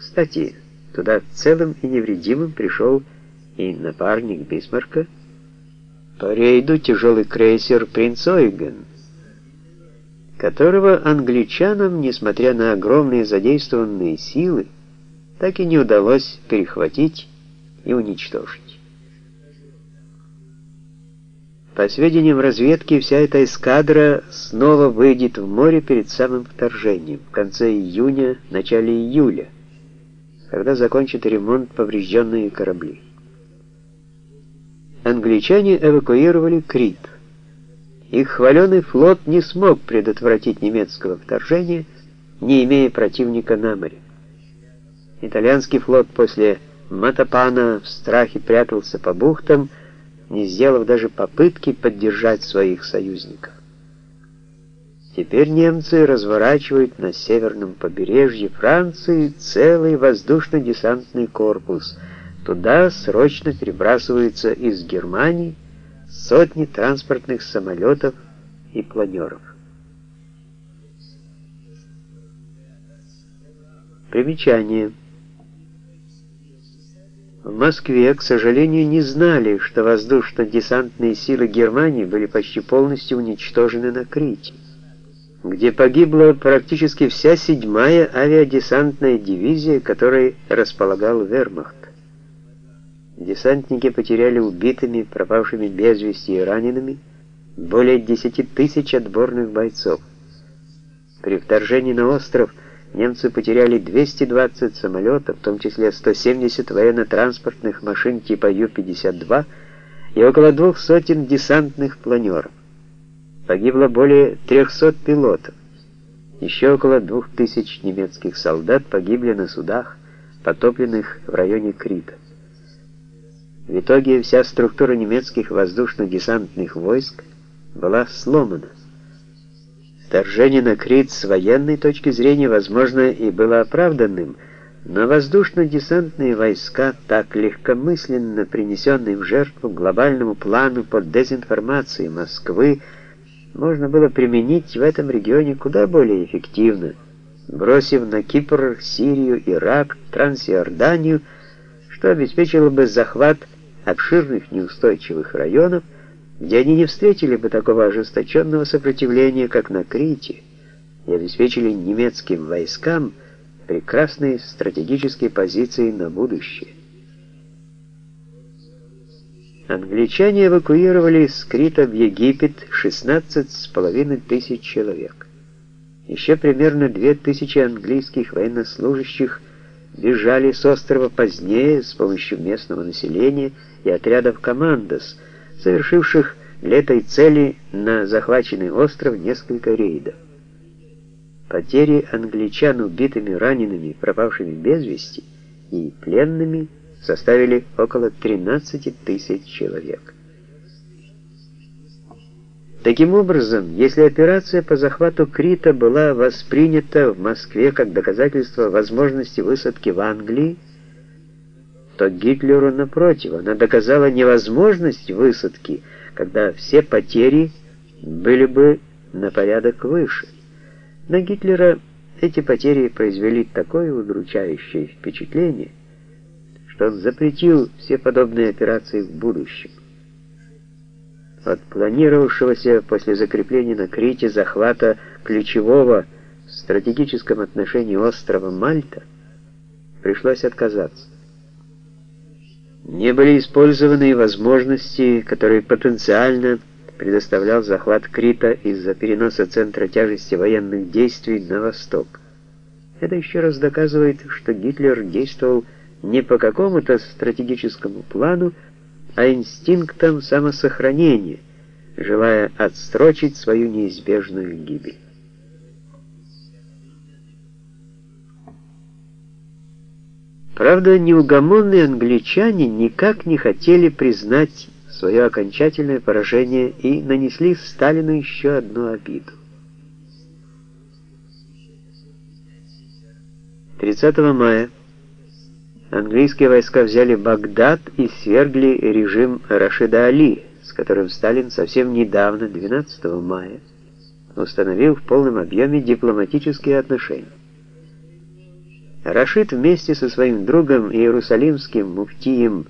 Кстати, туда целым и невредимым пришел и напарник Бисмарка, по рейду тяжелый крейсер «Принц Ойген», которого англичанам, несмотря на огромные задействованные силы, так и не удалось перехватить и уничтожить. По сведениям разведки, вся эта эскадра снова выйдет в море перед самым вторжением, в конце июня, начале июля, когда закончат ремонт поврежденные корабли. Англичане эвакуировали Крит. Их хваленый флот не смог предотвратить немецкого вторжения, не имея противника на море. Итальянский флот после Матапана в страхе прятался по бухтам, не сделав даже попытки поддержать своих союзников. Теперь немцы разворачивают на северном побережье Франции целый воздушно-десантный корпус. Туда срочно перебрасываются из Германии сотни транспортных самолетов и планеров. Примечание. В Москве, к сожалению, не знали, что воздушно-десантные силы Германии были почти полностью уничтожены на Крите, где погибла практически вся седьмая авиадесантная дивизия, которой располагал Вермахт. Десантники потеряли убитыми, пропавшими без вести и ранеными более 10 тысяч отборных бойцов. При вторжении на остров немцы потеряли 220 самолетов, в том числе 170 военно-транспортных машин типа Ю-52 и около двух сотен десантных планеров. Погибло более 300 пилотов. Еще около 2000 немецких солдат погибли на судах, потопленных в районе Крита. В итоге вся структура немецких воздушно-десантных войск была сломана. Вторжение на Крит с военной точки зрения, возможно, и было оправданным, но воздушно-десантные войска, так легкомысленно принесенные в жертву глобальному плану под дезинформацией Москвы, можно было применить в этом регионе куда более эффективно, бросив на Кипр, Сирию, Ирак, Трансиорданию, что обеспечило бы захват обширных неустойчивых районов, где они не встретили бы такого ожесточенного сопротивления, как на Крите, и обеспечили немецким войскам прекрасные стратегические позиции на будущее. Англичане эвакуировали с Крита в Египет 16,5 тысяч человек. Еще примерно 2000 английских военнослужащих бежали с острова позднее с помощью местного населения и отрядов «Командос», совершивших для этой цели на захваченный остров несколько рейдов. Потери англичан убитыми, ранеными, пропавшими без вести и пленными составили около 13 тысяч человек. Таким образом, если операция по захвату Крита была воспринята в Москве как доказательство возможности высадки в Англии, то Гитлеру, напротив, она доказала невозможность высадки, когда все потери были бы на порядок выше. На Гитлера эти потери произвели такое удручающее впечатление, что он запретил все подобные операции в будущем. От планировавшегося после закрепления на Крите захвата ключевого в стратегическом отношении острова Мальта пришлось отказаться не были использованы возможности, которые потенциально предоставлял захват Крита из-за переноса центра тяжести военных действий на восток. Это еще раз доказывает, что Гитлер действовал не по какому-то стратегическому плану, а инстинктом самосохранения, желая отстрочить свою неизбежную гибель. Правда, неугомонные англичане никак не хотели признать свое окончательное поражение и нанесли Сталину еще одну обиду. 30 мая английские войска взяли Багдад и свергли режим Рашида Али, с которым Сталин совсем недавно, 12 мая, установил в полном объеме дипломатические отношения. Рашид вместе со своим другом иерусалимским муфтием